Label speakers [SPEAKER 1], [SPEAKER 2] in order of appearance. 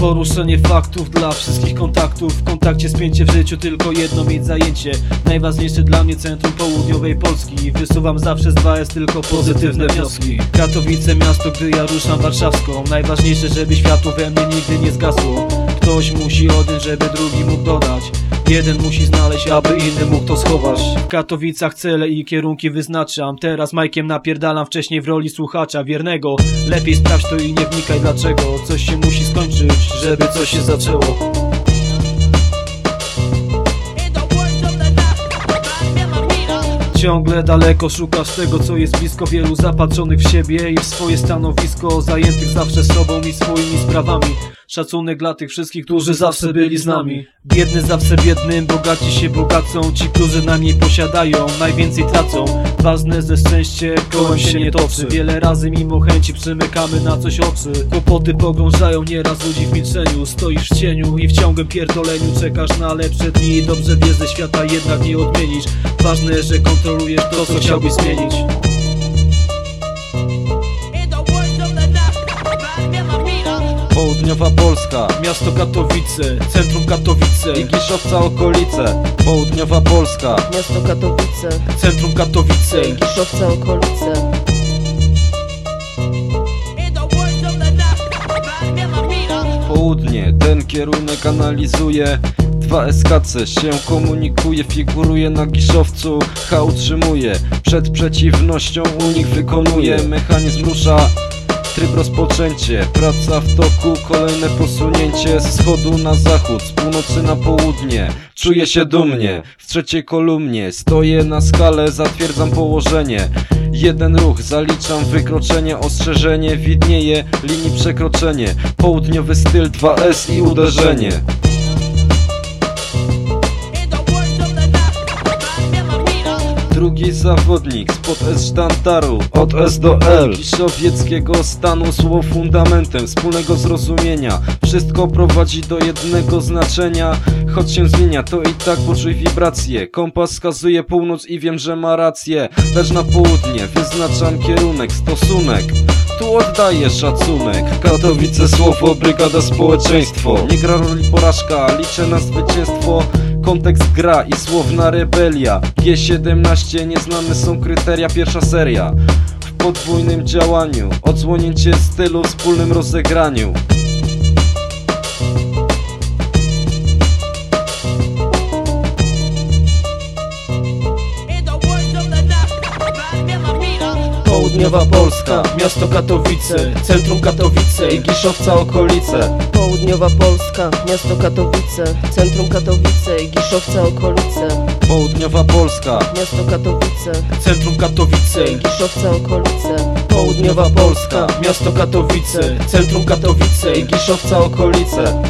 [SPEAKER 1] Uproszczenie faktów dla wszystkich kontaktów. W kontakcie spięcie w życiu tylko jedno mieć zajęcie. Najważniejsze dla mnie centrum południowej Polski. Wysuwam zawsze z 2S tylko pozytywne wnioski. Katowice miasto, gdy ja ruszam warszawską. Najważniejsze, żeby światło we mnie nigdy nie zgasło. Ktoś musi odjąć, żeby drugi mógł dodać. Jeden musi znaleźć, aby inny mógł to schować. W Katowicach cele i kierunki wyznaczam. Teraz Majkiem napierdalam wcześniej w roli słuchacza wiernego. Lepiej sprawdź to i nie wnikaj dlaczego. Coś się musi żeby coś się zaczęło. Ciągle daleko szukasz tego, co jest blisko Wielu zapatrzonych w siebie i w swoje stanowisko Zajętych zawsze sobą i swoimi sprawami Szacunek dla tych wszystkich, którzy zawsze byli z nami. Biedny zawsze biednym, bogaci się bogacą. Ci, którzy najmniej posiadają, najwięcej tracą. Ważne, że szczęście kołem się nie toczy. Wiele razy mimo chęci przymykamy na coś oczy. Kłopoty pogrążają nieraz ludzi w milczeniu. Stoisz w cieniu i w ciągłym pierdoleniu. Czekasz na lepsze dni dobrze wiesz, że świata jednak nie odmienisz. Ważne, że kontrolujesz to, co chciałbyś zmienić
[SPEAKER 2] Polska
[SPEAKER 1] Miasto Katowice, centrum Katowice.
[SPEAKER 2] I Giszowca okolice Południowa Polska.
[SPEAKER 3] Miasto Katowice,
[SPEAKER 1] Centrum Katowice.
[SPEAKER 3] Okolice.
[SPEAKER 4] The night, memory
[SPEAKER 2] Południe, ten kierunek analizuje. 2SKC się komunikuje, figuruje na Giszowcu. H utrzymuje, przed przeciwnością unik wykonuje. Mechanizm rusza, tryb rozpoczęcie. Praca w toku, kolejne posunięcie Z wschodu na zachód, z północy na południe. Czuję się dumnie, w trzeciej kolumnie. Stoję na skalę, zatwierdzam położenie. Jeden ruch, zaliczam wykroczenie Ostrzeżenie, widnieje, linii przekroczenie. Południowy styl 2S i uderzenie Drugi zawodnik spod S sztandaru Od S do L. Kiszowieckiego stanu słowo fundamentem Wspólnego zrozumienia. Wszystko prowadzi do jednego znaczenia. Choć się zmienia to i tak poczuj wibracje. Kompas wskazuje północ i wiem, że ma rację. Lecz na południe wyznaczam kierunek, stosunek. Tu oddaję szacunek. Katowice słowo, brygada społeczeństwo. Nie gra roli porażka, liczę na zwycięstwo Kontekst gra i słowna rebelia. G17 nieznane są kryteria, pierwsza seria. W podwójnym działaniu Odsłonięcie stylu w wspólnym rozegraniu
[SPEAKER 1] Południowa Polska, miasto Katowice Centrum Katowice
[SPEAKER 2] I Giszowca okolice
[SPEAKER 3] Południowa Polska, miasto Katowice, centrum Katowice i Giszowce, okolice.
[SPEAKER 2] Południowa Polska
[SPEAKER 3] Miasto Katowice,
[SPEAKER 1] Centrum Katowice
[SPEAKER 3] i Giszowce, okolice.
[SPEAKER 1] Południowa Polska, miasto Katowice Centrum Katowice
[SPEAKER 2] I Giszowca okolice